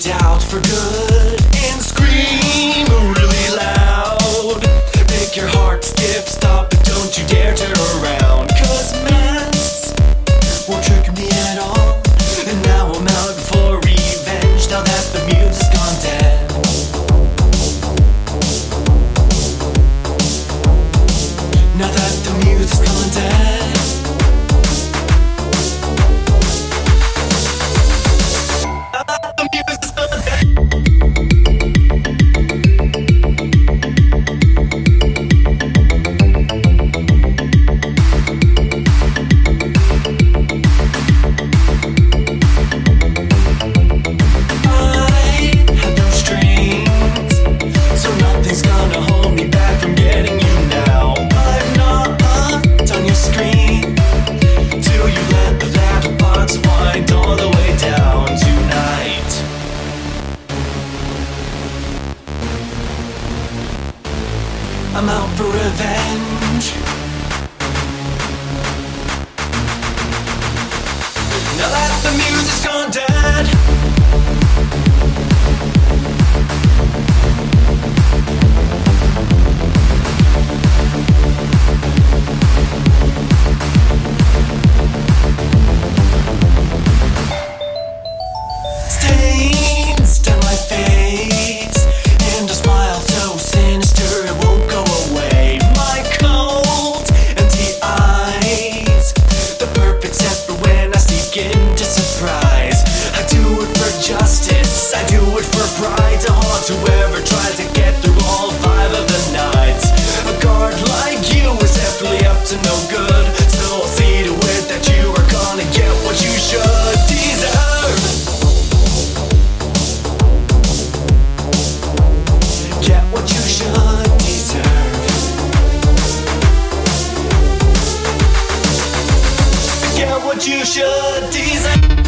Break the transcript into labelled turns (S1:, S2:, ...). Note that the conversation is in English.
S1: doubt for good. I'm out for revenge. Now that the music's gone dead. your desire.